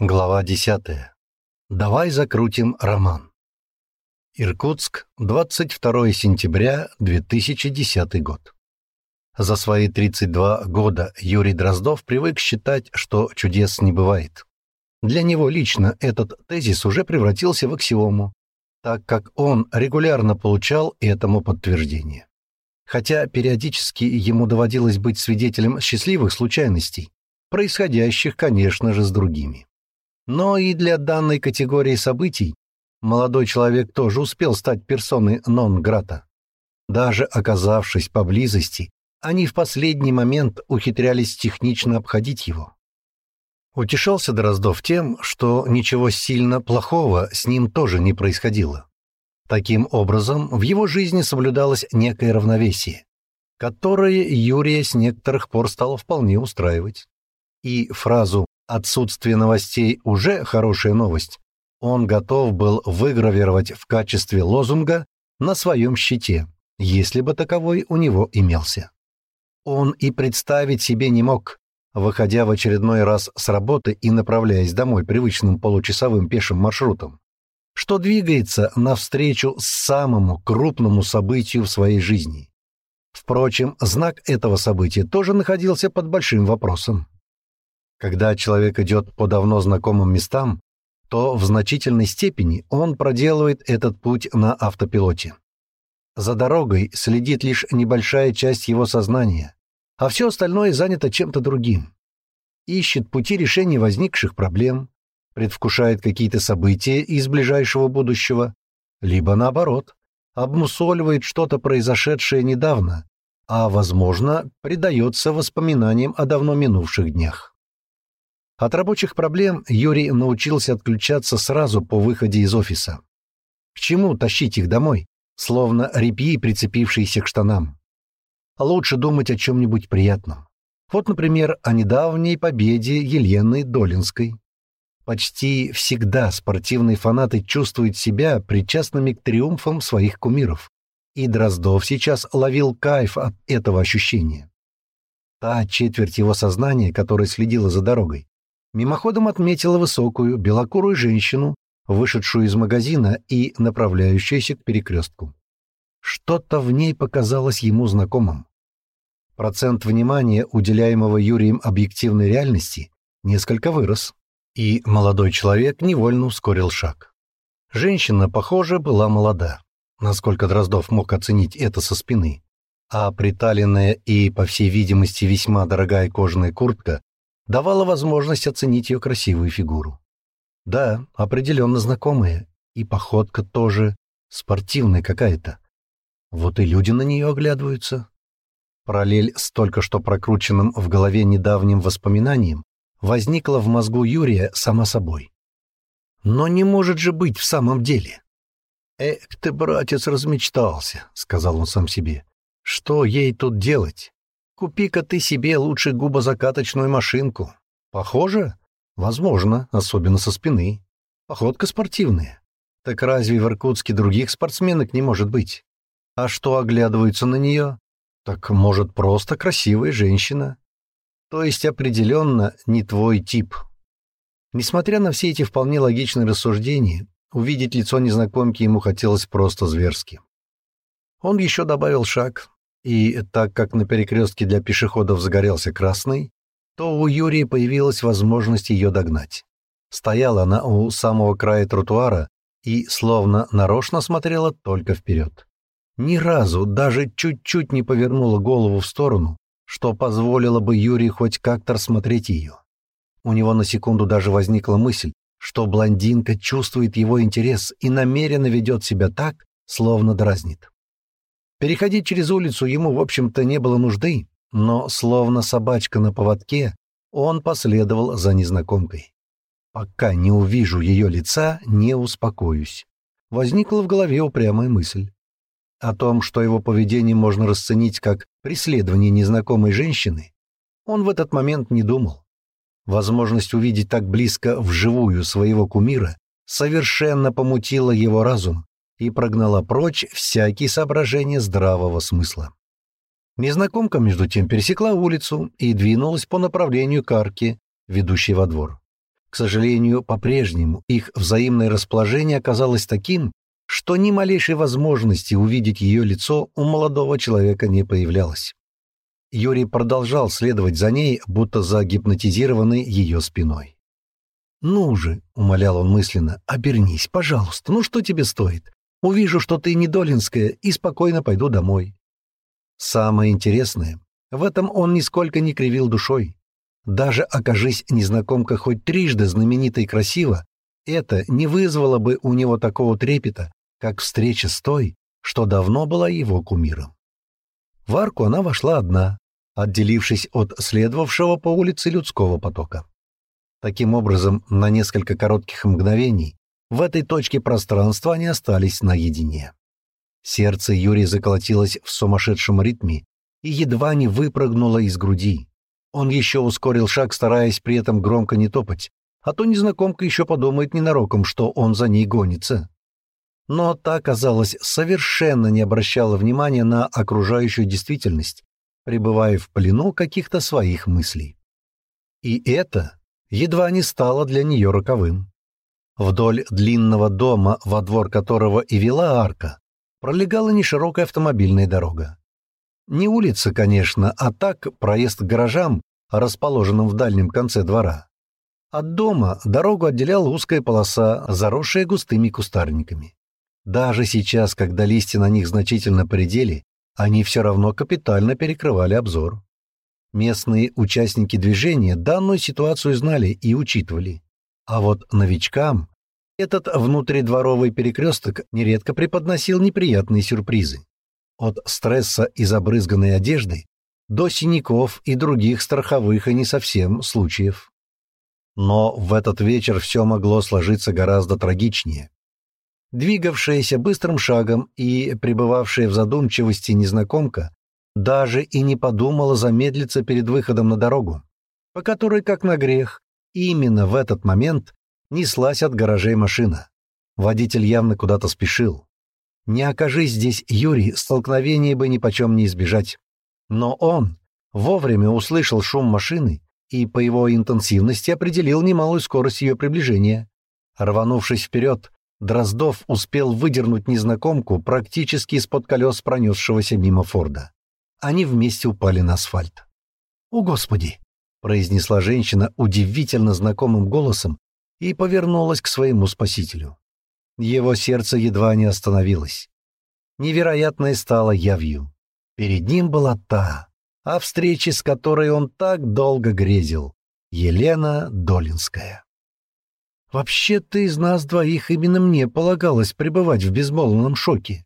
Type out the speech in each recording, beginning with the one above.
Глава 10. Давай закрутим роман. Иркутск, 22 сентября 2010 год. За свои 32 года Юрий Дроздов привык считать, что чудес не бывает. Для него лично этот тезис уже превратился в аксиому, так как он регулярно получал этому подтверждение. Хотя периодически ему доводилось быть свидетелем счастливых случайностей, происходящих, конечно же, с другими. Но и для данной категории событий молодой человек тоже успел стать персоной нон-грата. Даже оказавшись поблизости, они в последний момент ухитрялись технично обходить его. Утешался Дроздов тем, что ничего сильно плохого с ним тоже не происходило. Таким образом, в его жизни соблюдалось некое равновесие, которое Юрия с некоторых пор стало вполне устраивать. И фразу Отсутствие новостей уже хорошая новость. Он готов был выгравировать в качестве лозунга на своем щите, если бы таковой у него имелся. Он и представить себе не мог, выходя в очередной раз с работы и направляясь домой привычным получасовым пешим маршрутом, что двигается навстречу самому крупному событию в своей жизни. Впрочем, знак этого события тоже находился под большим вопросом. Когда человек идет по давно знакомым местам, то в значительной степени он проделывает этот путь на автопилоте. За дорогой следит лишь небольшая часть его сознания, а все остальное занято чем-то другим. Ищет пути решения возникших проблем, предвкушает какие-то события из ближайшего будущего, либо наоборот, обмусоливает что-то произошедшее недавно, а, возможно, предается воспоминаниям о давно минувших днях. От рабочих проблем Юрий научился отключаться сразу по выходе из офиса. К чему тащить их домой, словно репьи, прицепившиеся к штанам? Лучше думать о чем-нибудь приятном. Вот, например, о недавней победе Елены Долинской. Почти всегда спортивные фанаты чувствуют себя причастными к триумфам своих кумиров. И Дроздов сейчас ловил кайф от этого ощущения. Та четверть его сознания, которая следила за дорогой, мимоходом отметила высокую, белокурую женщину, вышедшую из магазина и направляющуюся к перекрестку. Что-то в ней показалось ему знакомым. Процент внимания, уделяемого Юрием объективной реальности, несколько вырос, и молодой человек невольно ускорил шаг. Женщина, похоже, была молода, насколько Дроздов мог оценить это со спины, а приталенная и, по всей видимости, весьма дорогая кожаная куртка давала возможность оценить ее красивую фигуру. Да, определенно знакомая, и походка тоже спортивная какая-то. Вот и люди на нее оглядываются. Параллель с только что прокрученным в голове недавним воспоминанием возникла в мозгу Юрия сама собой. Но не может же быть в самом деле. «Эх ты, братец, размечтался», — сказал он сам себе. «Что ей тут делать? Купи-ка ты себе лучше губозакаточную машинку. Похоже? Возможно, особенно со спины. Походка спортивная. Так разве в Иркутске других спортсменок не может быть? А что оглядываются на нее? Так, может, просто красивая женщина. То есть определенно не твой тип. Несмотря на все эти вполне логичные рассуждения, увидеть лицо незнакомки ему хотелось просто зверски. Он еще добавил шаг, и так как на перекрестке для пешеходов загорелся красный, то у Юрия появилась возможность ее догнать. Стояла она у самого края тротуара и словно нарочно смотрела только вперед. Ни разу, даже чуть-чуть не повернула голову в сторону, что позволило бы Юрию хоть как-то рассмотреть ее. У него на секунду даже возникла мысль, что блондинка чувствует его интерес и намеренно ведет себя так, словно дразнит. Переходить через улицу ему, в общем-то, не было нужды, но, словно собачка на поводке, он последовал за незнакомкой. «Пока не увижу ее лица, не успокоюсь». Возникла в голове упрямая мысль. О том, что его поведение можно расценить как преследование незнакомой женщины, он в этот момент не думал. Возможность увидеть так близко вживую своего кумира совершенно помутила его разум, и прогнала прочь всякие соображения здравого смысла. Незнакомка, между тем, пересекла улицу и двинулась по направлению к арке, ведущей во двор. К сожалению, по-прежнему их взаимное расположение оказалось таким, что ни малейшей возможности увидеть ее лицо у молодого человека не появлялось. Юрий продолжал следовать за ней, будто загипнотизированный ее спиной. «Ну же», — умолял он мысленно, — «обернись, пожалуйста, ну что тебе стоит? Увижу, что ты недолинская, и спокойно пойду домой». Самое интересное, в этом он нисколько не кривил душой. Даже окажись незнакомка хоть трижды знаменитой и красиво, это не вызвало бы у него такого трепета, как встреча с той, что давно была его кумиром. В арку она вошла одна, отделившись от следовавшего по улице людского потока. Таким образом, на несколько коротких мгновений в этой точке пространства они остались наедине. Сердце Юрия заколотилось в сумасшедшем ритме и едва не выпрыгнуло из груди. Он еще ускорил шаг, стараясь при этом громко не топать, а то незнакомка еще подумает ненароком, что он за ней гонится но та, казалось, совершенно не обращала внимания на окружающую действительность, пребывая в плену каких-то своих мыслей. И это едва не стало для нее роковым. Вдоль длинного дома, во двор которого и вела арка, пролегала неширокая автомобильная дорога. Не улица, конечно, а так проезд к гаражам, расположенным в дальнем конце двора. От дома дорогу отделяла узкая полоса, заросшая густыми кустарниками. Даже сейчас, когда листья на них значительно поредели, они все равно капитально перекрывали обзор. Местные участники движения данную ситуацию знали и учитывали. А вот новичкам этот внутридворовый перекресток нередко преподносил неприятные сюрпризы. От стресса из обрызганной одежды до синяков и других страховых и не совсем случаев. Но в этот вечер все могло сложиться гораздо трагичнее. Двигавшаяся быстрым шагом и пребывавшая в задумчивости незнакомка даже и не подумала замедлиться перед выходом на дорогу, по которой, как на грех, именно в этот момент неслась от гаражей машина. Водитель явно куда-то спешил. Не окажись здесь Юрий, столкновения бы ни почем не избежать. Но он вовремя услышал шум машины и по его интенсивности определил немалую скорость ее приближения. Рванувшись вперед, Дроздов успел выдернуть незнакомку практически из-под колес пронесшегося мимо Форда. Они вместе упали на асфальт. «О, Господи!» — произнесла женщина удивительно знакомым голосом и повернулась к своему спасителю. Его сердце едва не остановилось. Невероятное стало явью. Перед ним была та, о встрече с которой он так долго грезил — Елена Долинская. «Вообще-то из нас двоих именно мне полагалось пребывать в безмолвном шоке»,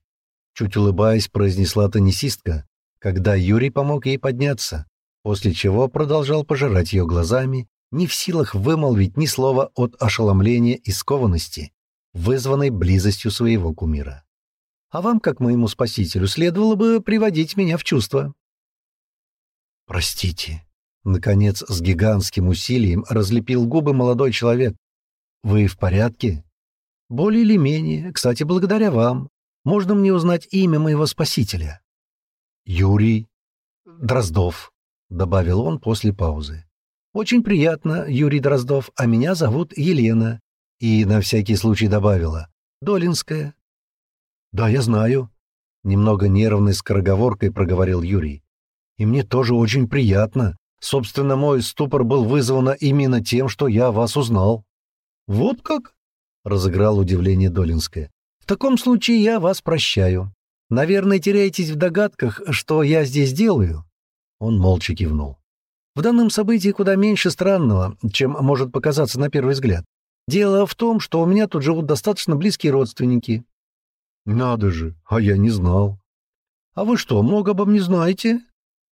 чуть улыбаясь, произнесла теннисистка, когда Юрий помог ей подняться, после чего продолжал пожирать ее глазами, не в силах вымолвить ни слова от ошеломления и скованности, вызванной близостью своего кумира. «А вам, как моему спасителю, следовало бы приводить меня в чувство». «Простите», — наконец с гигантским усилием разлепил губы молодой человек, «Вы в порядке?» «Более или менее. Кстати, благодаря вам. Можно мне узнать имя моего спасителя?» «Юрий Дроздов», — добавил он после паузы. «Очень приятно, Юрий Дроздов, а меня зовут Елена». И на всякий случай добавила. «Долинская». «Да, я знаю», — немного нервной скороговоркой проговорил Юрий. «И мне тоже очень приятно. Собственно, мой ступор был вызван именно тем, что я вас узнал». «Вот как?» — разыграл удивление Долинская. «В таком случае я вас прощаю. Наверное, теряетесь в догадках, что я здесь делаю?» Он молча кивнул. «В данном событии куда меньше странного, чем может показаться на первый взгляд. Дело в том, что у меня тут живут достаточно близкие родственники». «Надо же, а я не знал». «А вы что, много обо мне знаете?»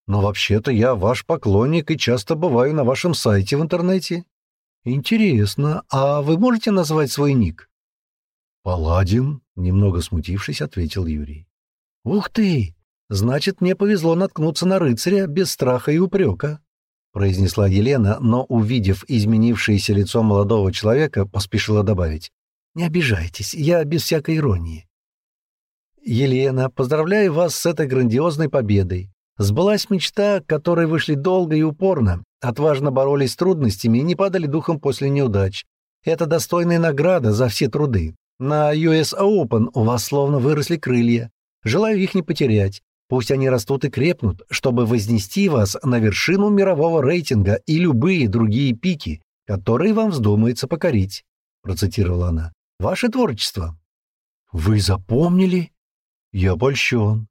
«Но вообще-то я ваш поклонник и часто бываю на вашем сайте в интернете. «Интересно, а вы можете назвать свой ник?» «Паладин», — немного смутившись, ответил Юрий. «Ух ты! Значит, мне повезло наткнуться на рыцаря без страха и упрека», — произнесла Елена, но, увидев изменившееся лицо молодого человека, поспешила добавить. «Не обижайтесь, я без всякой иронии». «Елена, поздравляю вас с этой грандиозной победой. Сбылась мечта, к которой вышли долго и упорно, отважно боролись с трудностями и не падали духом после неудач. Это достойная награда за все труды. На US Open у вас словно выросли крылья. Желаю их не потерять. Пусть они растут и крепнут, чтобы вознести вас на вершину мирового рейтинга и любые другие пики, которые вам вздумается покорить», — процитировала она. «Ваше творчество». «Вы запомнили?» «Я польщен».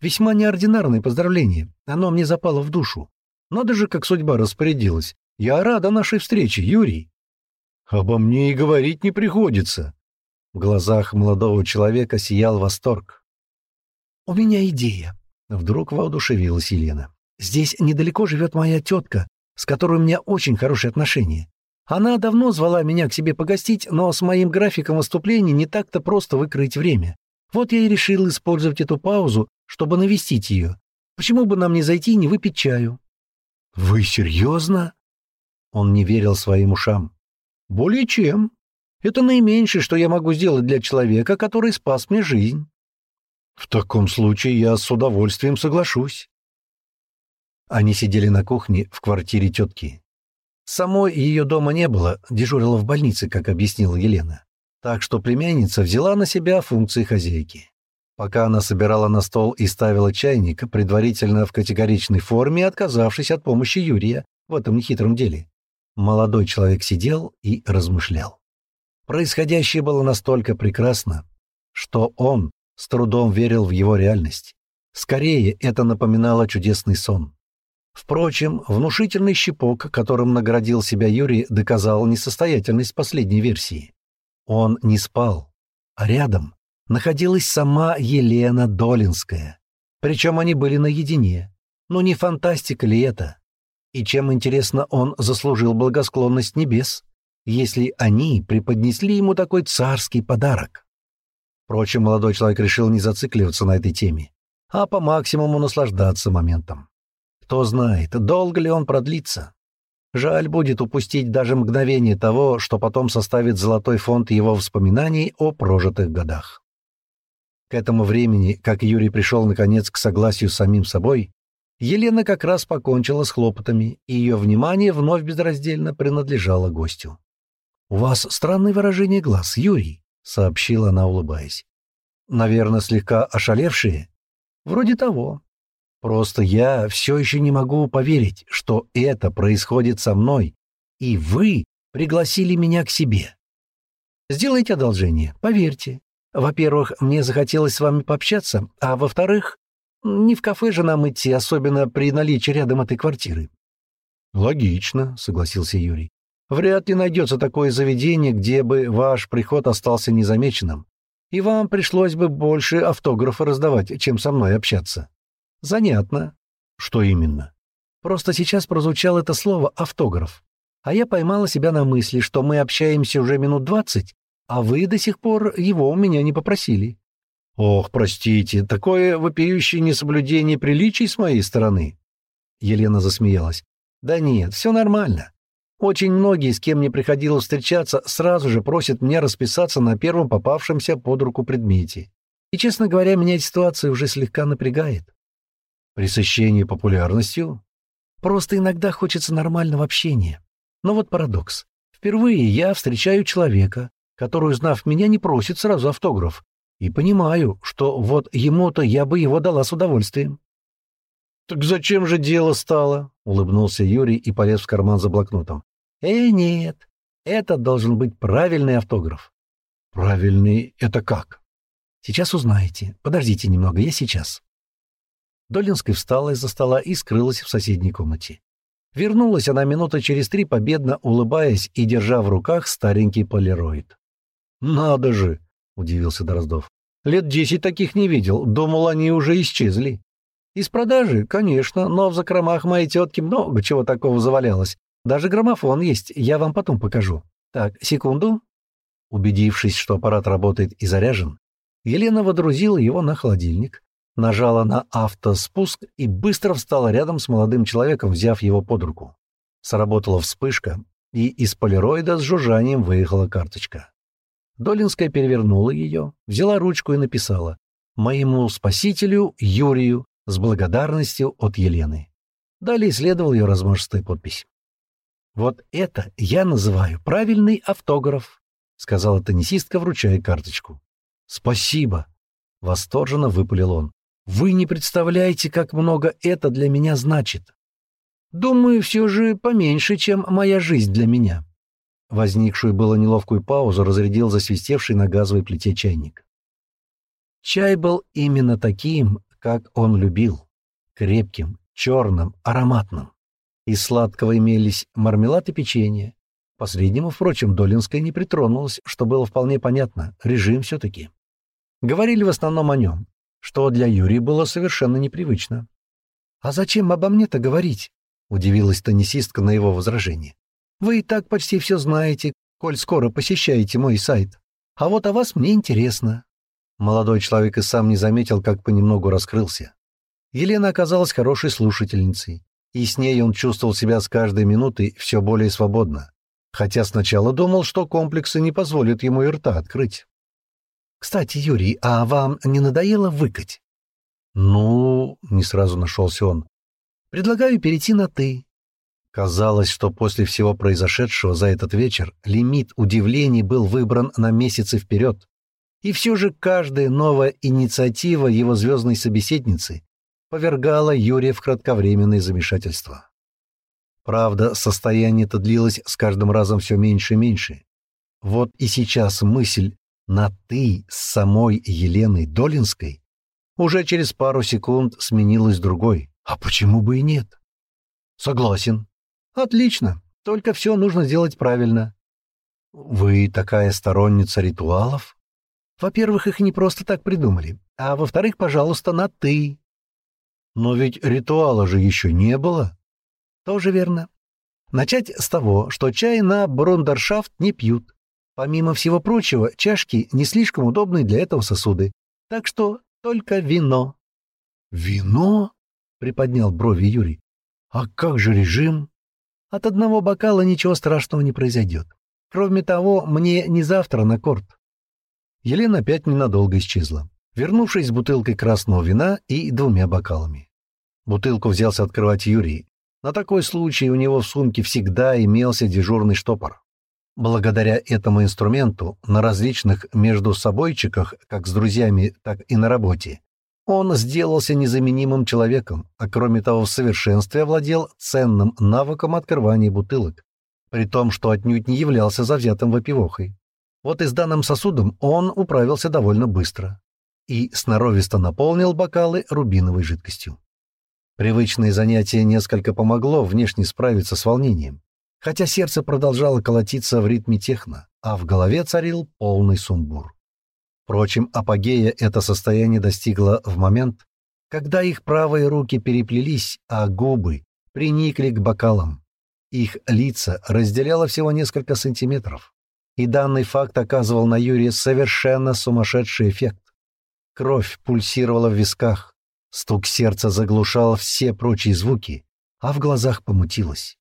«Весьма неординарное поздравление. Оно мне запало в душу. Надо же, как судьба распорядилась. Я рада нашей встрече, Юрий». «Обо мне и говорить не приходится». В глазах молодого человека сиял восторг. «У меня идея», — вдруг воодушевилась Елена. «Здесь недалеко живет моя тетка, с которой у меня очень хорошие отношения. Она давно звала меня к себе погостить, но с моим графиком выступлений не так-то просто выкроить время. Вот я и решил использовать эту паузу, чтобы навестить ее. Почему бы нам не зайти и не выпить чаю?» «Вы серьезно?» Он не верил своим ушам. «Более чем. Это наименьшее, что я могу сделать для человека, который спас мне жизнь». В таком случае я с удовольствием соглашусь. Они сидели на кухне в квартире тетки. Самой ее дома не было, дежурила в больнице, как объяснила Елена. Так что племянница взяла на себя функции хозяйки. Пока она собирала на стол и ставила чайник, предварительно в категоричной форме, отказавшись от помощи Юрия в этом нехитром деле, молодой человек сидел и размышлял. Происходящее было настолько прекрасно, что он с трудом верил в его реальность. Скорее, это напоминало чудесный сон. Впрочем, внушительный щепок, которым наградил себя Юрий, доказал несостоятельность последней версии. Он не спал, а рядом находилась сама Елена Долинская. Причем они были наедине. Ну не фантастика ли это? И чем, интересно, он заслужил благосклонность небес, если они преподнесли ему такой царский подарок? Впрочем, молодой человек решил не зацикливаться на этой теме, а по максимуму наслаждаться моментом. Кто знает, долго ли он продлится. Жаль будет упустить даже мгновение того, что потом составит золотой фонд его воспоминаний о прожитых годах. К этому времени, как Юрий пришел наконец к согласию с самим собой, Елена как раз покончила с хлопотами, и ее внимание вновь безраздельно принадлежало гостю. «У вас странное выражение глаз, Юрий», — сообщила она, улыбаясь. «Наверное, слегка ошалевшие?» «Вроде того. Просто я все еще не могу поверить, что это происходит со мной, и вы пригласили меня к себе. Сделайте одолжение, поверьте. Во-первых, мне захотелось с вами пообщаться, а во-вторых, не в кафе же нам идти, особенно при наличии рядом этой квартиры». «Логично», — согласился Юрий. Вряд ли найдется такое заведение, где бы ваш приход остался незамеченным, и вам пришлось бы больше автографа раздавать, чем со мной общаться. Занятно. Что именно? Просто сейчас прозвучало это слово «автограф», а я поймала себя на мысли, что мы общаемся уже минут двадцать, а вы до сих пор его у меня не попросили. Ох, простите, такое вопиющее несоблюдение приличий с моей стороны. Елена засмеялась. Да нет, все нормально. Очень многие, с кем мне приходилось встречаться, сразу же просят меня расписаться на первом попавшемся под руку предмете. И, честно говоря, меня эта ситуация уже слегка напрягает. Пресыщение популярностью? Просто иногда хочется нормального общения. Но вот парадокс. Впервые я встречаю человека, который, узнав меня, не просит сразу автограф. И понимаю, что вот ему-то я бы его дала с удовольствием. «Так зачем же дело стало?» — улыбнулся Юрий и полез в карман за блокнотом. «Э, нет, это должен быть правильный автограф». «Правильный — это как?» «Сейчас узнаете. Подождите немного, я сейчас». Долинская встала из-за стола и скрылась в соседней комнате. Вернулась она минута через три, победно улыбаясь и держа в руках старенький полироид. «Надо же!» — удивился Дроздов. «Лет десять таких не видел. Думал, они уже исчезли». «Из продажи, конечно, но в закромах моей тетки много чего такого завалялось. Даже граммофон есть, я вам потом покажу. Так, секунду». Убедившись, что аппарат работает и заряжен, Елена водрузила его на холодильник, нажала на автоспуск и быстро встала рядом с молодым человеком, взяв его под руку. Сработала вспышка, и из полироида с жужжанием выехала карточка. Долинская перевернула ее, взяла ручку и написала «Моему спасителю Юрию с благодарностью от Елены. Далее следовал ее размашистая подпись. «Вот это я называю правильный автограф», — сказала теннисистка, вручая карточку. «Спасибо», — восторженно выпалил он. «Вы не представляете, как много это для меня значит. Думаю, все же поменьше, чем моя жизнь для меня». Возникшую было неловкую паузу разрядил засвистевший на газовой плите чайник. Чай был именно таким, как он любил. Крепким, черным, ароматным. Из сладкого имелись мармелад и печенье. Последнему, впрочем, Долинская не притронулась, что было вполне понятно. Режим все-таки. Говорили в основном о нем, что для Юрия было совершенно непривычно. «А зачем обо мне-то говорить?» — удивилась теннисистка на его возражение. «Вы и так почти все знаете, коль скоро посещаете мой сайт. А вот о вас мне интересно». Молодой человек и сам не заметил, как понемногу раскрылся. Елена оказалась хорошей слушательницей, и с ней он чувствовал себя с каждой минутой все более свободно, хотя сначала думал, что комплексы не позволят ему и рта открыть. «Кстати, Юрий, а вам не надоело выкать?» «Ну...» — не сразу нашелся он. «Предлагаю перейти на «ты». Казалось, что после всего произошедшего за этот вечер лимит удивлений был выбран на месяцы вперед. И все же каждая новая инициатива его звездной собеседницы повергала Юрия в кратковременное замешательство. Правда, состояние-то длилось с каждым разом все меньше и меньше. Вот и сейчас мысль на «ты» с самой Еленой Долинской уже через пару секунд сменилась другой. А почему бы и нет? Согласен. Отлично. Только все нужно сделать правильно. Вы такая сторонница ритуалов? Во-первых, их не просто так придумали. А во-вторых, пожалуйста, на «ты». Но ведь ритуала же еще не было. Тоже верно. Начать с того, что чай на брундершафт не пьют. Помимо всего прочего, чашки не слишком удобные для этого сосуды. Так что только вино. «Вино?» — приподнял брови Юрий. «А как же режим?» «От одного бокала ничего страшного не произойдет. Кроме того, мне не завтра на корт». Елена опять ненадолго исчезла, вернувшись с бутылкой красного вина и двумя бокалами. Бутылку взялся открывать Юрий. На такой случай у него в сумке всегда имелся дежурный штопор. Благодаря этому инструменту на различных между собойчиках, как с друзьями, так и на работе, он сделался незаменимым человеком, а кроме того в совершенстве овладел ценным навыком открывания бутылок, при том, что отнюдь не являлся завзятым выпивохой. Вот и с данным сосудом он управился довольно быстро и сноровисто наполнил бокалы рубиновой жидкостью. Привычное занятие несколько помогло внешне справиться с волнением хотя сердце продолжало колотиться в ритме техно, а в голове царил полный сумбур. Впрочем, апогея это состояние достигло в момент, когда их правые руки переплелись, а губы приникли к бокалам. Их лица разделяло всего несколько сантиметров, и данный факт оказывал на Юрия совершенно сумасшедший эффект. Кровь пульсировала в висках, стук сердца заглушал все прочие звуки, а в глазах помутилось.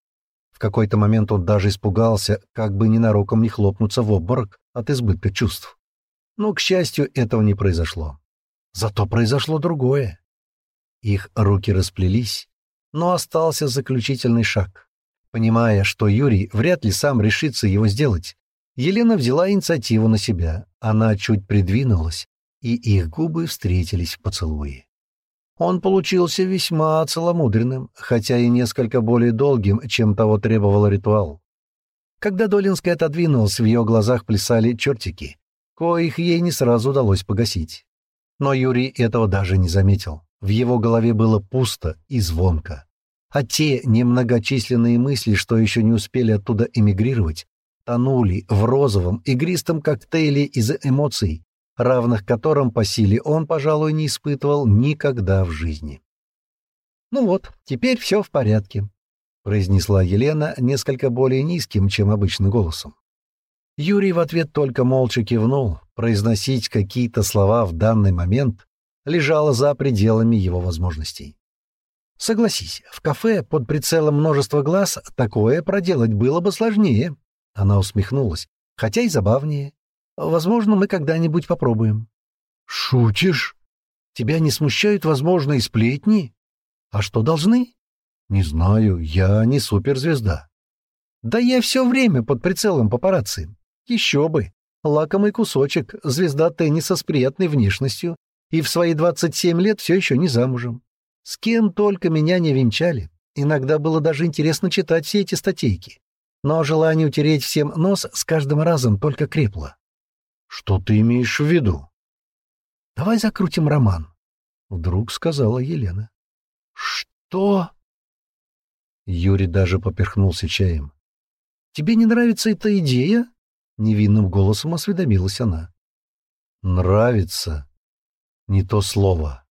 В какой-то момент он даже испугался, как бы ненароком не хлопнуться в обморок от избытка чувств. Но, к счастью, этого не произошло. Зато произошло другое. Их руки расплелись, но остался заключительный шаг. Понимая, что Юрий вряд ли сам решится его сделать, Елена взяла инициативу на себя. Она чуть придвинулась, и их губы встретились в поцелуе. Он получился весьма целомудренным, хотя и несколько более долгим, чем того требовал ритуал. Когда Долинская отодвинулась, в ее глазах плясали чертики, коих ей не сразу удалось погасить. Но Юрий этого даже не заметил. В его голове было пусто и звонко. А те немногочисленные мысли, что еще не успели оттуда эмигрировать, тонули в розовом игристом коктейле из эмоций, равных которым по силе он, пожалуй, не испытывал никогда в жизни. «Ну вот, теперь все в порядке», — произнесла Елена несколько более низким, чем обычно голосом. Юрий в ответ только молча кивнул. Произносить какие-то слова в данный момент лежало за пределами его возможностей. Согласись, в кафе под прицелом множества глаз такое проделать было бы сложнее. Она усмехнулась, хотя и забавнее. Возможно, мы когда-нибудь попробуем. «Шутишь?» Тебя не смущают возможные сплетни? А что должны? Не знаю, я не суперзвезда. Да я все время под прицелом папарацци. Еще бы. Лакомый кусочек, звезда тенниса с приятной внешностью, и в свои 27 лет все еще не замужем. С кем только меня не венчали. Иногда было даже интересно читать все эти статейки. Но желание утереть всем нос с каждым разом только крепло. Что ты имеешь в виду? Давай закрутим роман, вдруг сказала Елена. Что? Юрий даже поперхнулся чаем. Тебе не нравится эта идея? невинным голосом осведомилась она. Нравится. Не то слово.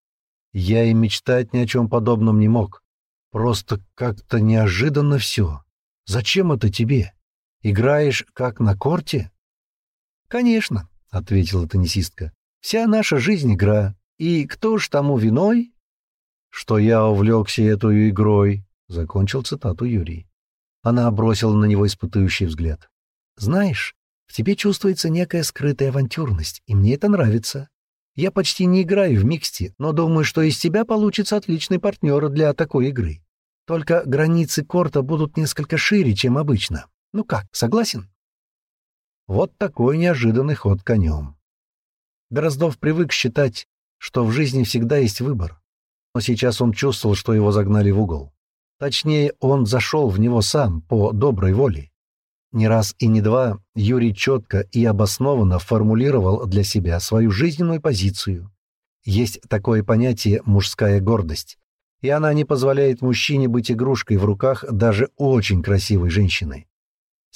Я и мечтать ни о чем подобном не мог. Просто как-то неожиданно все. Зачем это тебе? Играешь как на корте? Конечно, ответила теннисистка. Вся наша жизнь игра. И кто ж тому виной? Что я увлекся этой игрой, закончил цитату Юрий. Она бросила на него испытующий взгляд. Знаешь, в тебе чувствуется некая скрытая авантюрность, и мне это нравится. Я почти не играю в миксте, но думаю, что из тебя получится отличный партнер для такой игры. Только границы корта будут несколько шире, чем обычно. Ну как, согласен? Вот такой неожиданный ход конем. Дроздов привык считать, что в жизни всегда есть выбор. Но сейчас он чувствовал, что его загнали в угол. Точнее, он зашел в него сам, по доброй воле. Не раз и не два Юрий четко и обоснованно формулировал для себя свою жизненную позицию. Есть такое понятие «мужская гордость», и она не позволяет мужчине быть игрушкой в руках даже очень красивой женщины.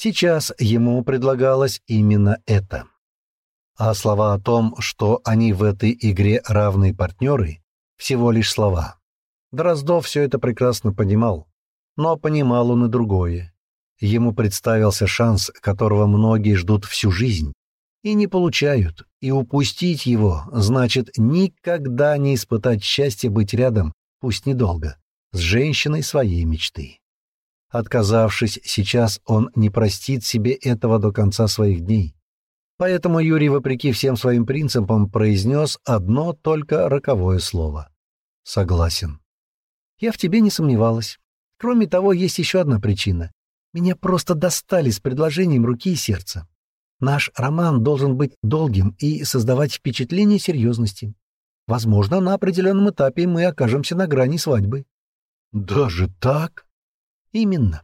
Сейчас ему предлагалось именно это. А слова о том, что они в этой игре равные партнеры, всего лишь слова. Дроздов все это прекрасно понимал, но понимал он и другое. Ему представился шанс, которого многие ждут всю жизнь и не получают, и упустить его значит никогда не испытать счастье быть рядом пусть недолго, с женщиной своей мечты. Отказавшись сейчас, он не простит себе этого до конца своих дней. Поэтому Юрий, вопреки всем своим принципам, произнес одно только роковое слово. «Согласен». «Я в тебе не сомневалась. Кроме того, есть еще одна причина. Меня просто достали с предложением руки и сердца. Наш роман должен быть долгим и создавать впечатление серьезности. Возможно, на определенном этапе мы окажемся на грани свадьбы. Даже так? Именно.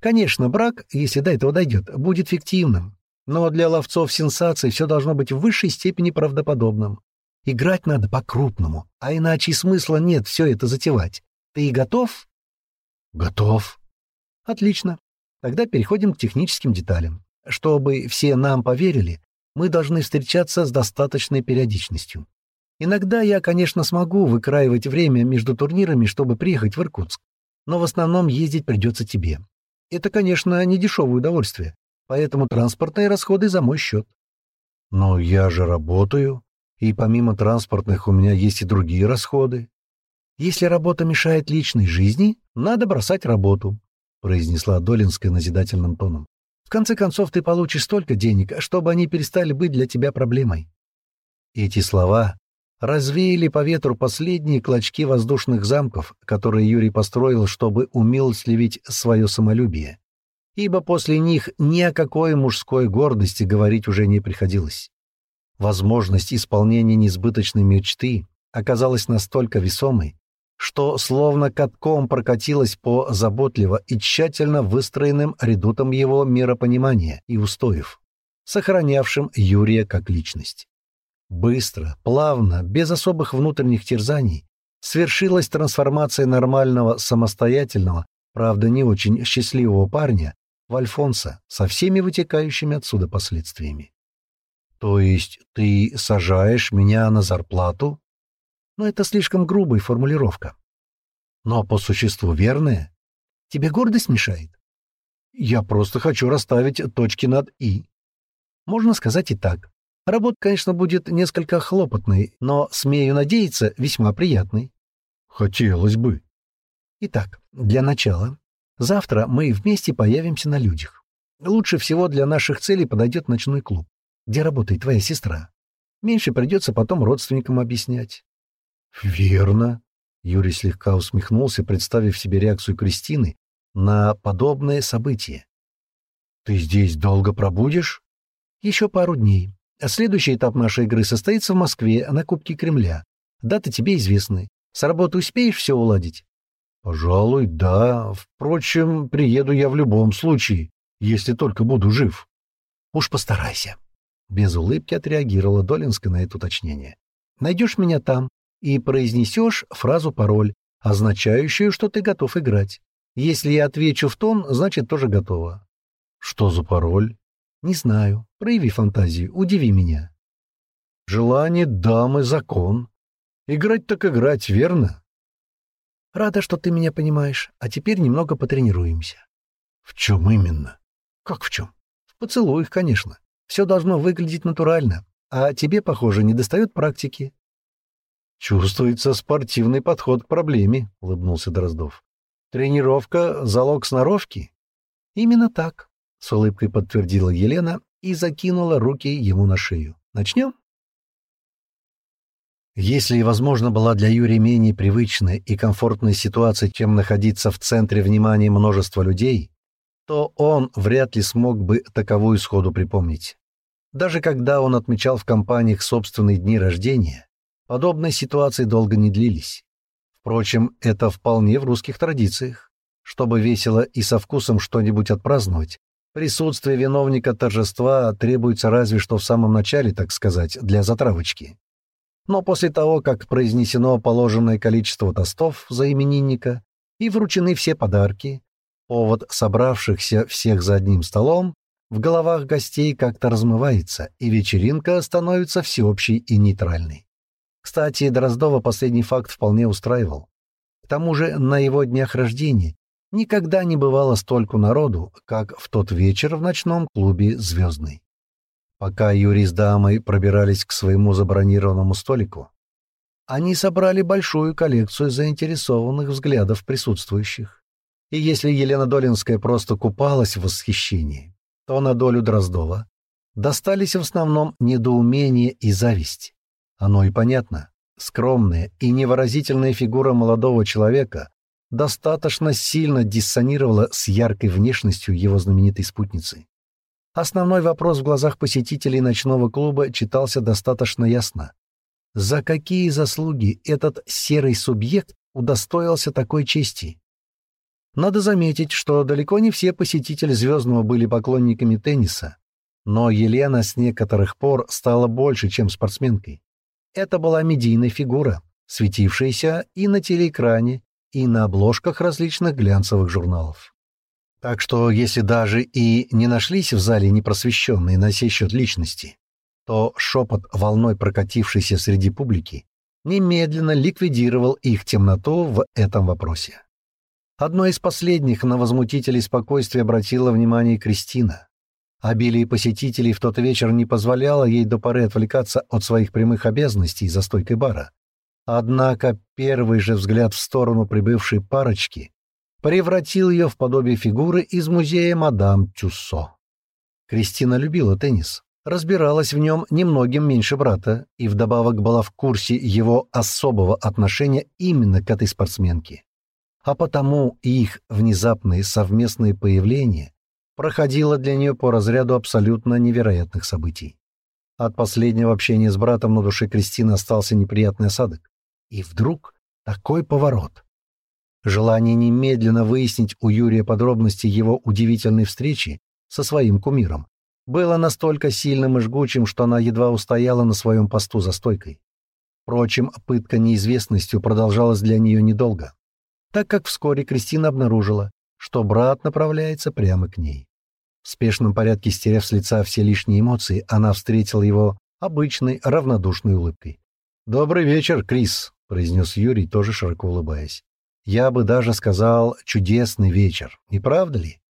Конечно, брак, если до этого дойдет, будет фиктивным. Но для ловцов сенсаций все должно быть в высшей степени правдоподобным. Играть надо по-крупному, а иначе смысла нет все это затевать. Ты готов? Готов. Отлично. Тогда переходим к техническим деталям. Чтобы все нам поверили, мы должны встречаться с достаточной периодичностью. Иногда я, конечно, смогу выкраивать время между турнирами, чтобы приехать в Иркутск, но в основном ездить придется тебе. Это, конечно, не дешевое удовольствие, поэтому транспортные расходы за мой счет. Но я же работаю, и помимо транспортных у меня есть и другие расходы. Если работа мешает личной жизни, надо бросать работу, произнесла Долинская назидательным тоном. В конце концов, ты получишь столько денег, чтобы они перестали быть для тебя проблемой. Эти слова развеяли по ветру последние клочки воздушных замков, которые Юрий построил, чтобы умилостливить свое самолюбие. Ибо после них ни о какой мужской гордости говорить уже не приходилось. Возможность исполнения несбыточной мечты оказалась настолько весомой, что словно катком прокатилась по заботливо и тщательно выстроенным редутам его миропонимания и устоев, сохранявшим Юрия как личность. Быстро, плавно, без особых внутренних терзаний, свершилась трансформация нормального, самостоятельного, правда не очень счастливого парня в Альфонса со всеми вытекающими отсюда последствиями. «То есть ты сажаешь меня на зарплату?» Но это слишком грубая формулировка. Но по существу верная. Тебе гордость мешает? Я просто хочу расставить точки над «и». Можно сказать и так. Работа, конечно, будет несколько хлопотной, но, смею надеяться, весьма приятной. Хотелось бы. Итак, для начала, завтра мы вместе появимся на людях. Лучше всего для наших целей подойдет ночной клуб, где работает твоя сестра. Меньше придется потом родственникам объяснять. Верно. Юрий слегка усмехнулся, представив себе реакцию Кристины на подобное событие. Ты здесь долго пробудешь? Еще пару дней. А следующий этап нашей игры состоится в Москве на Кубке Кремля. Даты тебе известны. С работы успеешь все уладить? Пожалуй, да. Впрочем, приеду я в любом случае, если только буду жив. Уж постарайся. Без улыбки отреагировала Долинска на это уточнение. Найдешь меня там и произнесешь фразу-пароль, означающую, что ты готов играть. Если я отвечу в тон, значит, тоже готова. Что за пароль? Не знаю. Прояви фантазию, удиви меня. Желание дамы — закон. Играть так играть, верно? Рада, что ты меня понимаешь, а теперь немного потренируемся. В чем именно? Как в чем? В поцелуях, конечно. Все должно выглядеть натурально, а тебе, похоже, не достает практики. Чувствуется спортивный подход к проблеме, улыбнулся Дроздов. Тренировка — залог сноровки? Именно так, с улыбкой подтвердила Елена и закинула руки ему на шею. Начнем? Если, возможно, была для Юрия менее привычная и комфортная ситуация, чем находиться в центре внимания множества людей, то он вряд ли смог бы таковую сходу припомнить. Даже когда он отмечал в компаниях собственные дни рождения, подобные ситуации долго не длились. Впрочем, это вполне в русских традициях. Чтобы весело и со вкусом что-нибудь отпраздновать, присутствие виновника торжества требуется разве что в самом начале, так сказать, для затравочки. Но после того, как произнесено положенное количество тостов за именинника и вручены все подарки, повод собравшихся всех за одним столом в головах гостей как-то размывается, и вечеринка становится всеобщей и нейтральной. Кстати, Дроздова последний факт вполне устраивал. К тому же на его днях рождения никогда не бывало столько народу, как в тот вечер в ночном клубе «Звездный». Пока Юрий с дамой пробирались к своему забронированному столику, они собрали большую коллекцию заинтересованных взглядов присутствующих. И если Елена Долинская просто купалась в восхищении, то на долю Дроздова достались в основном недоумение и зависть. Оно и понятно. Скромная и невыразительная фигура молодого человека достаточно сильно диссонировала с яркой внешностью его знаменитой спутницы. Основной вопрос в глазах посетителей ночного клуба читался достаточно ясно. За какие заслуги этот серый субъект удостоился такой чести? Надо заметить, что далеко не все посетители «Звездного» были поклонниками тенниса, но Елена с некоторых пор стала больше, чем спортсменкой. Это была медийная фигура, светившаяся и на телеэкране, и на обложках различных глянцевых журналов. Так что, если даже и не нашлись в зале непросвещенные на сей счет личности, то шепот, волной прокатившийся среди публики, немедленно ликвидировал их темноту в этом вопросе. Одной из последних на возмутителей спокойствия обратила внимание Кристина. Обилие посетителей в тот вечер не позволяло ей до поры отвлекаться от своих прямых обязанностей за стойкой бара. Однако первый же взгляд в сторону прибывшей парочки превратил ее в подобие фигуры из музея мадам Тюссо. Кристина любила теннис, разбиралась в нем немногим меньше брата и вдобавок была в курсе его особого отношения именно к этой спортсменке. А потому их внезапное совместное появление проходило для нее по разряду абсолютно невероятных событий. От последнего общения с братом на душе Кристины остался неприятный осадок. И вдруг такой поворот — Желание немедленно выяснить у Юрия подробности его удивительной встречи со своим кумиром было настолько сильным и жгучим, что она едва устояла на своем посту за стойкой. Впрочем, пытка неизвестностью продолжалась для нее недолго, так как вскоре Кристина обнаружила, что брат направляется прямо к ней. В спешном порядке стерев с лица все лишние эмоции, она встретила его обычной равнодушной улыбкой. «Добрый вечер, Крис», — произнес Юрий, тоже широко улыбаясь. Я бы даже сказал, чудесный вечер, не правда ли?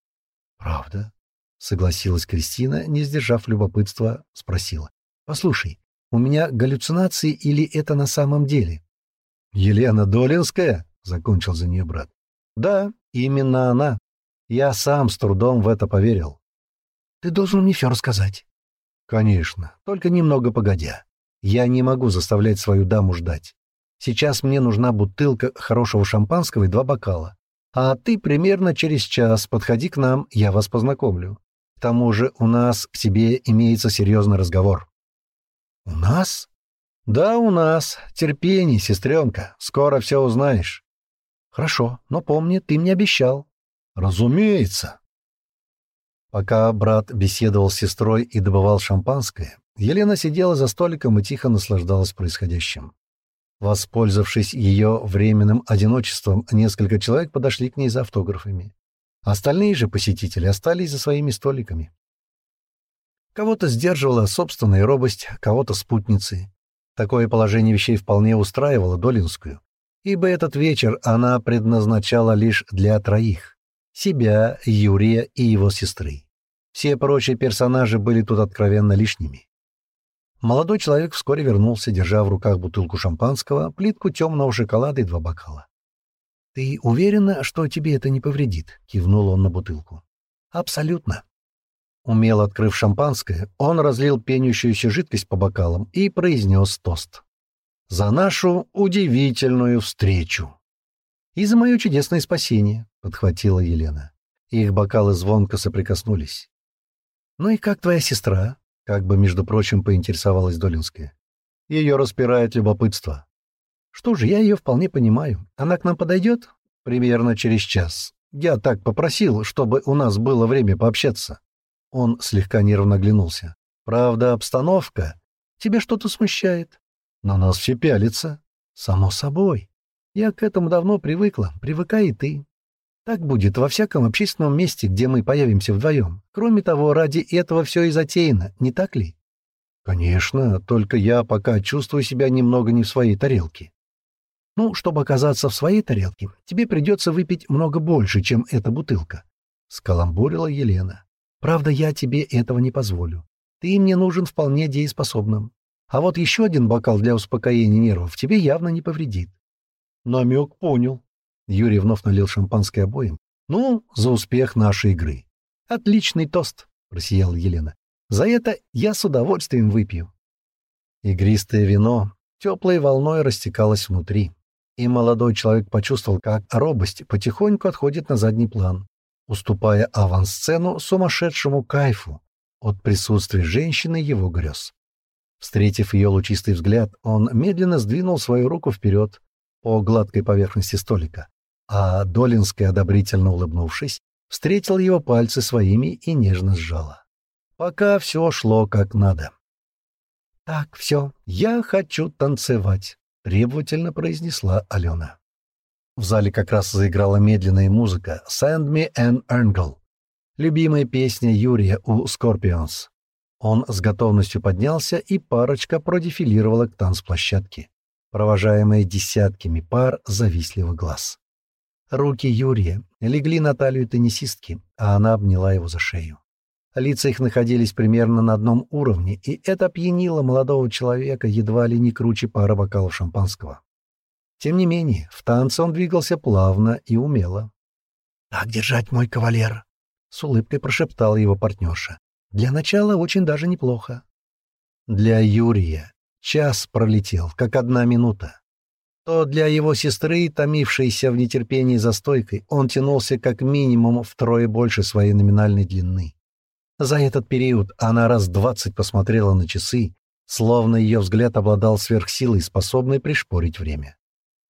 Правда, согласилась Кристина, не сдержав любопытства, спросила. Послушай, у меня галлюцинации или это на самом деле? Елена Долинская, закончил за нее брат. Да, именно она. Я сам с трудом в это поверил. Ты должен мне все рассказать. Конечно, только немного погодя. Я не могу заставлять свою даму ждать. Сейчас мне нужна бутылка хорошего шампанского и два бокала. А ты примерно через час подходи к нам, я вас познакомлю. К тому же у нас к тебе имеется серьезный разговор». «У нас?» «Да, у нас. Терпение, сестренка. Скоро все узнаешь». «Хорошо, но помни, ты мне обещал». «Разумеется». Пока брат беседовал с сестрой и добывал шампанское, Елена сидела за столиком и тихо наслаждалась происходящим. Воспользовавшись ее временным одиночеством, несколько человек подошли к ней за автографами. Остальные же посетители остались за своими столиками. Кого-то сдерживала собственная робость, кого-то спутницы. Такое положение вещей вполне устраивало Долинскую, ибо этот вечер она предназначала лишь для троих — себя, Юрия и его сестры. Все прочие персонажи были тут откровенно лишними. Молодой человек вскоре вернулся, держа в руках бутылку шампанского, плитку темного шоколада и два бокала. «Ты уверена, что тебе это не повредит?» — кивнул он на бутылку. «Абсолютно». Умело открыв шампанское, он разлил пенящуюся жидкость по бокалам и произнес тост. «За нашу удивительную встречу!» «И за мое чудесное спасение», — подхватила Елена. Их бокалы звонко соприкоснулись. «Ну и как твоя сестра?» Как бы, между прочим, поинтересовалась Долинская. Ее распирает любопытство. Что же, я ее вполне понимаю. Она к нам подойдет? Примерно через час. Я так попросил, чтобы у нас было время пообщаться. Он слегка нервно оглянулся. Правда, обстановка. Тебя что-то смущает? На нас все пялится. Само собой. Я к этому давно привыкла. Привыкай и ты. Так будет во всяком общественном месте, где мы появимся вдвоем. Кроме того, ради этого все и затеяно, не так ли? Конечно, только я пока чувствую себя немного не в своей тарелке. Ну, чтобы оказаться в своей тарелке, тебе придется выпить много больше, чем эта бутылка. Скаламбурила Елена. Правда, я тебе этого не позволю. Ты мне нужен вполне дееспособным. А вот еще один бокал для успокоения нервов тебе явно не повредит. Намек понял, Юрий вновь налил шампанское обоим. «Ну, за успех нашей игры». «Отличный тост», — просияла Елена. «За это я с удовольствием выпью». Игристое вино теплой волной растекалось внутри, и молодой человек почувствовал, как робость потихоньку отходит на задний план, уступая авансцену сумасшедшему кайфу от присутствия женщины его грез. Встретив ее лучистый взгляд, он медленно сдвинул свою руку вперед по гладкой поверхности столика, а Долинская, одобрительно улыбнувшись, встретил его пальцы своими и нежно сжала. Пока все шло как надо. «Так, все, я хочу танцевать», — требовательно произнесла Алена. В зале как раз заиграла медленная музыка «Send me an angel», любимая песня Юрия у Scorpions. Он с готовностью поднялся, и парочка продефилировала к танцплощадке, провожаемая десятками пар завистливых глаз. Руки Юрия легли на талию теннисистки, а она обняла его за шею. Лица их находились примерно на одном уровне, и это опьянило молодого человека едва ли не круче пары бокалов шампанского. Тем не менее, в танце он двигался плавно и умело. «Так держать, мой кавалер!» — с улыбкой прошептала его партнерша. «Для начала очень даже неплохо». Для Юрия час пролетел, как одна минута то для его сестры, томившейся в нетерпении за стойкой, он тянулся как минимум втрое больше своей номинальной длины. За этот период она раз двадцать посмотрела на часы, словно ее взгляд обладал сверхсилой, способной пришпорить время.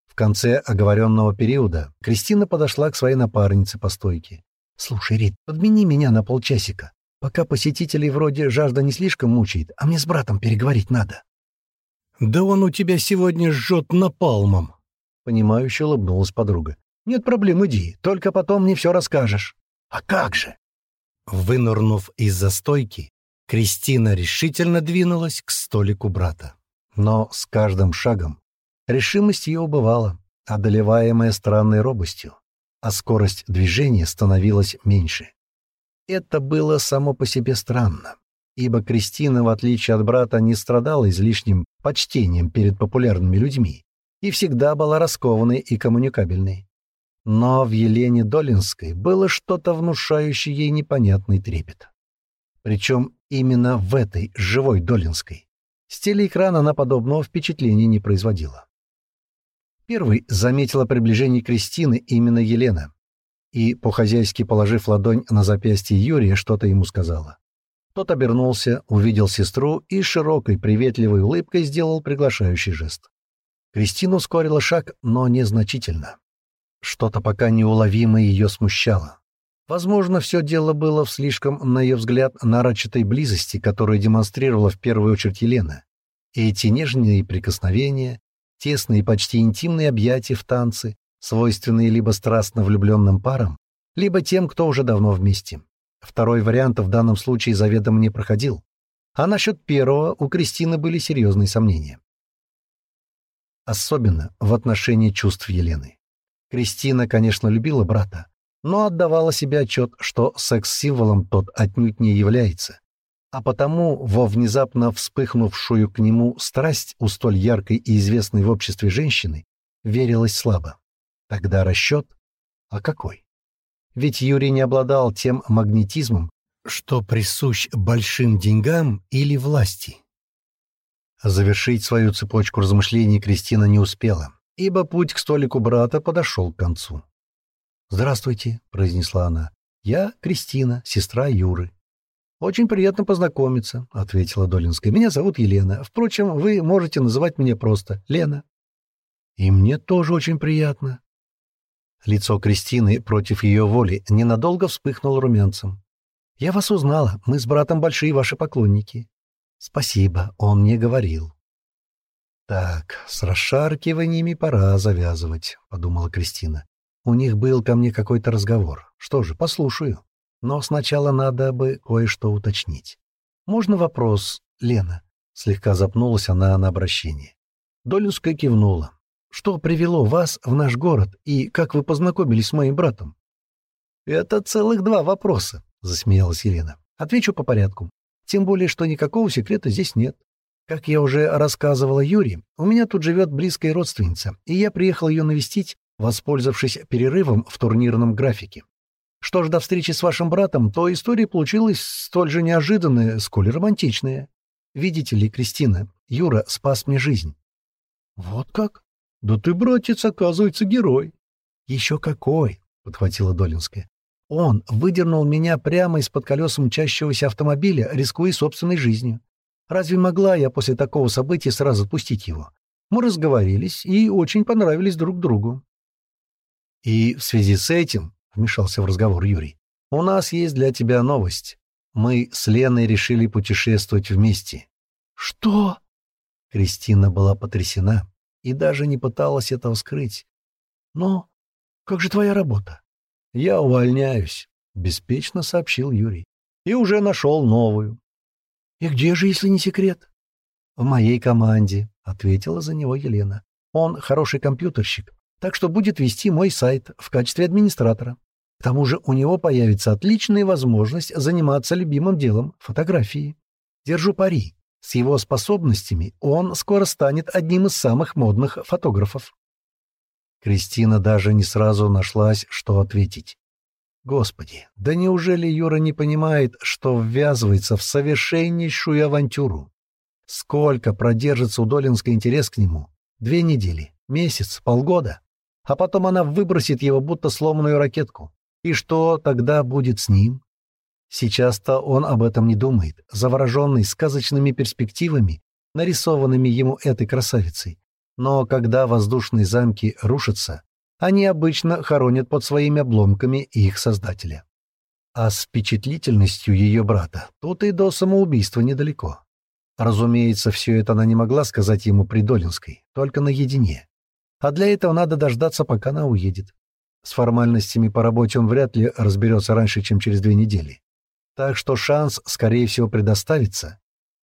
В конце оговоренного периода Кристина подошла к своей напарнице по стойке. «Слушай, Рит, подмени меня на полчасика, пока посетителей вроде жажда не слишком мучает, а мне с братом переговорить надо». «Да он у тебя сегодня жжет напалмом!» Понимающе улыбнулась подруга. «Нет проблем, иди, только потом мне все расскажешь». «А как же?» Вынурнув из-за стойки, Кристина решительно двинулась к столику брата. Но с каждым шагом решимость ее убывала, одолеваемая странной робостью, а скорость движения становилась меньше. Это было само по себе странно ибо Кристина, в отличие от брата, не страдала излишним почтением перед популярными людьми и всегда была раскованной и коммуникабельной. Но в Елене Долинской было что-то внушающее ей непонятный трепет. Причем именно в этой живой Долинской. С телеэкрана она подобного впечатления не производила. Первый заметила приближение Кристины именно Елена, и, по-хозяйски положив ладонь на запястье Юрия, что-то ему сказала. Тот обернулся, увидел сестру и широкой приветливой улыбкой сделал приглашающий жест. Кристина ускорила шаг, но незначительно. Что-то пока неуловимое ее смущало. Возможно, все дело было в слишком, на ее взгляд, нарочатой близости, которую демонстрировала в первую очередь Елена. И эти нежные прикосновения, тесные, почти интимные объятия в танце, свойственные либо страстно влюбленным парам, либо тем, кто уже давно вместе. Второй вариант в данном случае заведомо не проходил. А насчет первого у Кристины были серьезные сомнения. Особенно в отношении чувств Елены. Кристина, конечно, любила брата, но отдавала себе отчет, что секс-символом тот отнюдь не является. А потому во внезапно вспыхнувшую к нему страсть у столь яркой и известной в обществе женщины верилось слабо. Тогда расчет? А какой? Ведь Юрий не обладал тем магнетизмом, что присущ большим деньгам или власти. Завершить свою цепочку размышлений Кристина не успела, ибо путь к столику брата подошел к концу. «Здравствуйте», — произнесла она. «Я Кристина, сестра Юры». «Очень приятно познакомиться», — ответила Долинская. «Меня зовут Елена. Впрочем, вы можете называть меня просто Лена». «И мне тоже очень приятно». Лицо Кристины против ее воли ненадолго вспыхнуло румянцем. «Я вас узнала. Мы с братом большие ваши поклонники». «Спасибо, он мне говорил». «Так, с расшаркиваниями пора завязывать», — подумала Кристина. У них был ко мне какой-то разговор. Что же, послушаю. Но сначала надо бы кое-что уточнить. Можно вопрос, Лена? Слегка запнулась она на обращение. Долинская кивнула. Что привело вас в наш город и как вы познакомились с моим братом? Это целых два вопроса, засмеялась Елена. Отвечу по порядку. Тем более, что никакого секрета здесь нет. Как я уже рассказывала Юре, у меня тут живет близкая родственница, и я приехал ее навестить, воспользовавшись перерывом в турнирном графике. Что ж до встречи с вашим братом, то история получилась столь же неожиданная, сколь и романтичная. Видите ли, Кристина, Юра спас мне жизнь. Вот как? Да ты, братец, оказывается, герой. Еще какой, подхватила Долинская. Он выдернул меня прямо из-под колес мчащегося автомобиля, рискуя собственной жизнью. Разве могла я после такого события сразу отпустить его? Мы разговорились и очень понравились друг другу. И в связи с этим, — вмешался в разговор Юрий, — у нас есть для тебя новость. Мы с Леной решили путешествовать вместе. Что? Кристина была потрясена и даже не пыталась этого скрыть. Но как же твоя работа? Я увольняюсь, — беспечно сообщил Юрий. И уже нашел новую. И где же, если не секрет? В моей команде, — ответила за него Елена. Он хороший компьютерщик, так что будет вести мой сайт в качестве администратора. К тому же у него появится отличная возможность заниматься любимым делом — фотографией. Держу пари. С его способностями он скоро станет одним из самых модных фотографов. Кристина даже не сразу нашлась, что ответить. Господи, да неужели Юра не понимает, что ввязывается в совершеннейшую авантюру? Сколько продержится у Долинска интерес к нему? Две недели, месяц, полгода? а потом она выбросит его, будто сломанную ракетку. И что тогда будет с ним? Сейчас-то он об этом не думает, завороженный сказочными перспективами, нарисованными ему этой красавицей. Но когда воздушные замки рушатся, они обычно хоронят под своими обломками их создателя. А с впечатлительностью ее брата тут и до самоубийства недалеко. Разумеется, все это она не могла сказать ему при Долинской, только наедине. А для этого надо дождаться, пока она уедет. С формальностями по работе он вряд ли разберется раньше, чем через две недели. Так что шанс, скорее всего, предоставится,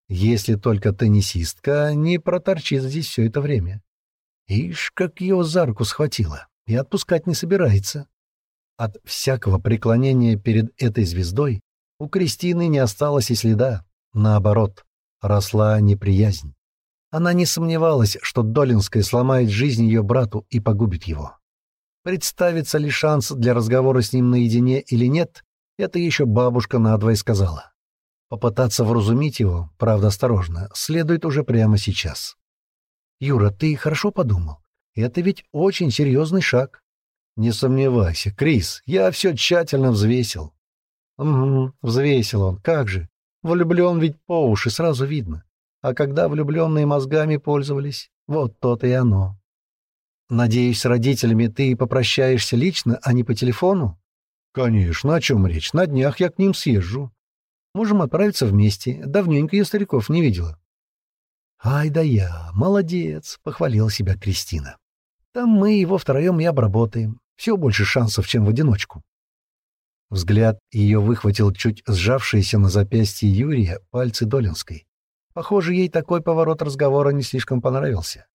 если только теннисистка не проторчит здесь все это время. Ишь, как его за руку схватила, и отпускать не собирается. От всякого преклонения перед этой звездой у Кристины не осталось и следа. Наоборот, росла неприязнь. Она не сомневалась, что Долинская сломает жизнь ее брату и погубит его. Представится ли шанс для разговора с ним наедине или нет, это еще бабушка надвое сказала. Попытаться вразумить его, правда осторожно, следует уже прямо сейчас. «Юра, ты хорошо подумал? Это ведь очень серьезный шаг. Не сомневайся, Крис, я все тщательно взвесил. Угу, взвесил он, как же. Влюблен ведь по уши, сразу видно. А когда влюбленные мозгами пользовались, вот то-то и оно. Надеюсь, с родителями ты попрощаешься лично, а не по телефону? Конечно, о чем речь? На днях я к ним съезжу. Можем отправиться вместе. Давненько я стариков не видела. Ай да я, молодец, похвалила себя Кристина. Там мы его втроем и обработаем. Все больше шансов, чем в одиночку. Взгляд ее выхватил чуть сжавшиеся на запястье Юрия пальцы Долинской. Похоже, ей такой поворот разговора не слишком понравился.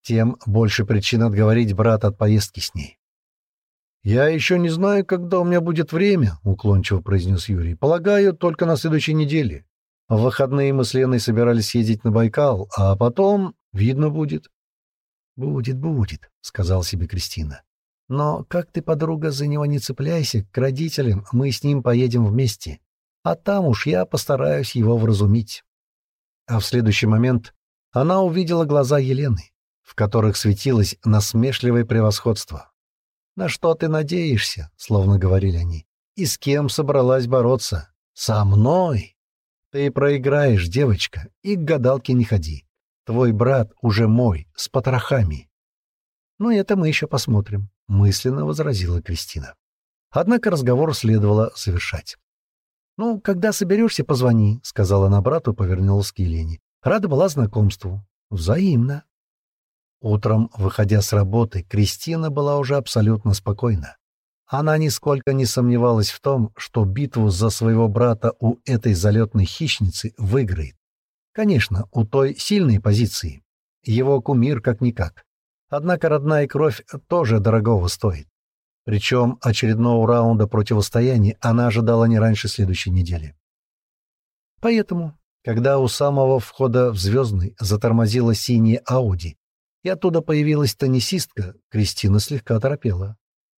Тем больше причин отговорить брата от поездки с ней. «Я еще не знаю, когда у меня будет время», — уклончиво произнес Юрий. «Полагаю, только на следующей неделе. В выходные мы с Леной собирались ездить на Байкал, а потом видно будет». «Будет, будет», — сказал себе Кристина. «Но как ты, подруга, за него не цепляйся, к родителям мы с ним поедем вместе, а там уж я постараюсь его вразумить». А в следующий момент она увидела глаза Елены, в которых светилось насмешливое превосходство. «На что ты надеешься?» — словно говорили они. «И с кем собралась бороться? Со мной?» «Ты проиграешь, девочка, и к гадалке не ходи. Твой брат уже мой, с потрохами». «Ну, это мы еще посмотрим», — мысленно возразила Кристина. Однако разговор следовало завершать. «Ну, когда соберешься, позвони», — сказала она брату, повернулась к Елене. «Рада была знакомству». «Взаимно». Утром, выходя с работы, Кристина была уже абсолютно спокойна. Она нисколько не сомневалась в том, что битву за своего брата у этой залетной хищницы выиграет. Конечно, у той сильные позиции. Его кумир как-никак. Однако родная кровь тоже дорогого стоит. Причем очередного раунда противостояния она ожидала не раньше следующей недели. Поэтому, когда у самого входа в «Звездный» затормозила синяя Ауди, и оттуда появилась теннисистка, Кристина слегка торопела.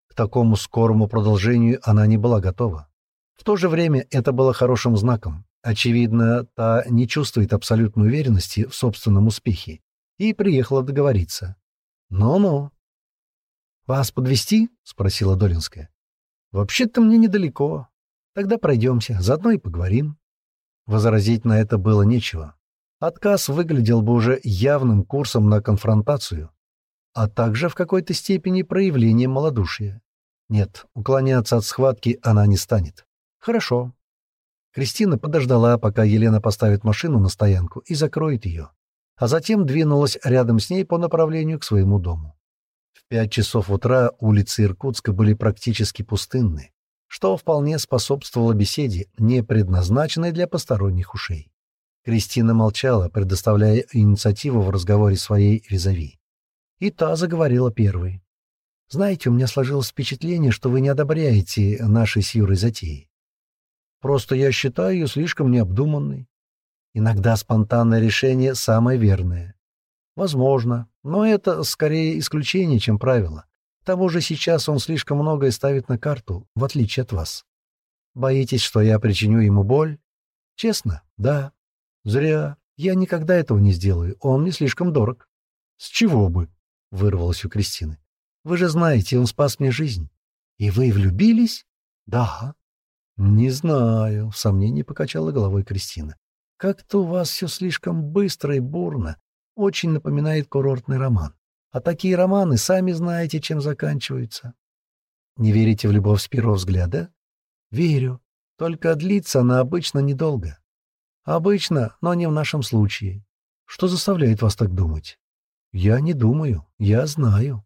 К такому скорому продолжению она не была готова. В то же время это было хорошим знаком. Очевидно, та не чувствует абсолютной уверенности в собственном успехе и приехала договориться. «Ну-ну», «Вас подвести? спросила Долинская. «Вообще-то мне недалеко. Тогда пройдемся, заодно и поговорим». Возразить на это было нечего. Отказ выглядел бы уже явным курсом на конфронтацию, а также в какой-то степени проявлением малодушия. Нет, уклоняться от схватки она не станет. Хорошо. Кристина подождала, пока Елена поставит машину на стоянку и закроет ее, а затем двинулась рядом с ней по направлению к своему дому пять часов утра улицы Иркутска были практически пустынны, что вполне способствовало беседе, не предназначенной для посторонних ушей. Кристина молчала, предоставляя инициативу в разговоре своей визави. И та заговорила первой. «Знаете, у меня сложилось впечатление, что вы не одобряете нашей с Юрой затеи. Просто я считаю ее слишком необдуманной. Иногда спонтанное решение самое верное. Возможно, но это скорее исключение, чем правило. К тому же сейчас он слишком многое ставит на карту, в отличие от вас. Боитесь, что я причиню ему боль? Честно? Да. Зря. Я никогда этого не сделаю. Он не слишком дорог. С чего бы? Вырвалось у Кристины. Вы же знаете, он спас мне жизнь. И вы влюбились? Да. Не знаю, в сомнении покачала головой Кристина. Как-то у вас все слишком быстро и бурно очень напоминает курортный роман. А такие романы, сами знаете, чем заканчиваются. Не верите в любовь с первого взгляда? Верю. Только длится она обычно недолго. Обычно, но не в нашем случае. Что заставляет вас так думать? Я не думаю, я знаю.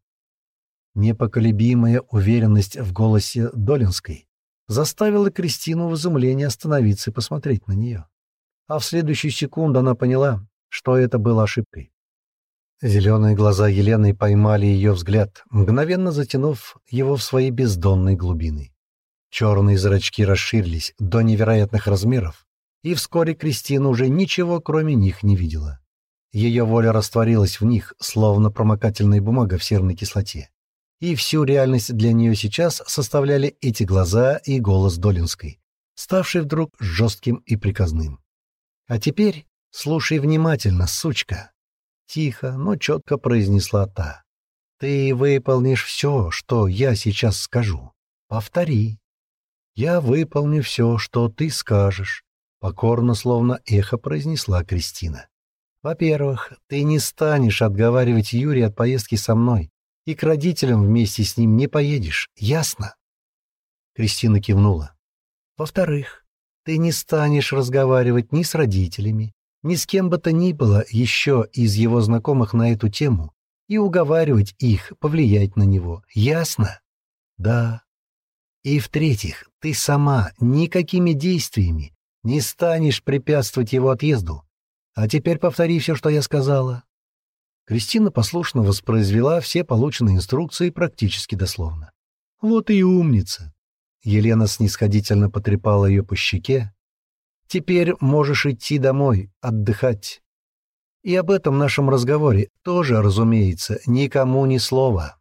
Непоколебимая уверенность в голосе Долинской заставила Кристину в изумлении остановиться и посмотреть на нее. А в следующую секунду она поняла, что это было ошибкой. Зеленые глаза Елены поймали ее взгляд, мгновенно затянув его в свои бездонные глубины. Черные зрачки расширились до невероятных размеров, и вскоре Кристина уже ничего, кроме них, не видела. Ее воля растворилась в них, словно промокательная бумага в серной кислоте. И всю реальность для нее сейчас составляли эти глаза и голос Долинской, ставший вдруг жестким и приказным. «А теперь Слушай внимательно, сучка. Тихо, но четко произнесла та. Ты выполнишь все, что я сейчас скажу. Повтори. Я выполню все, что ты скажешь, покорно, словно эхо произнесла Кристина. Во-первых, ты не станешь отговаривать Юрия от поездки со мной, и к родителям вместе с ним не поедешь, ясно? Кристина кивнула. Во-вторых, ты не станешь разговаривать ни с родителями, ни с кем бы то ни было еще из его знакомых на эту тему и уговаривать их повлиять на него. Ясно? Да. И в-третьих, ты сама никакими действиями не станешь препятствовать его отъезду. А теперь повтори все, что я сказала. Кристина послушно воспроизвела все полученные инструкции практически дословно. «Вот и умница!» Елена снисходительно потрепала ее по щеке. «Теперь можешь идти домой, отдыхать. И об этом нашем разговоре тоже, разумеется, никому ни слова».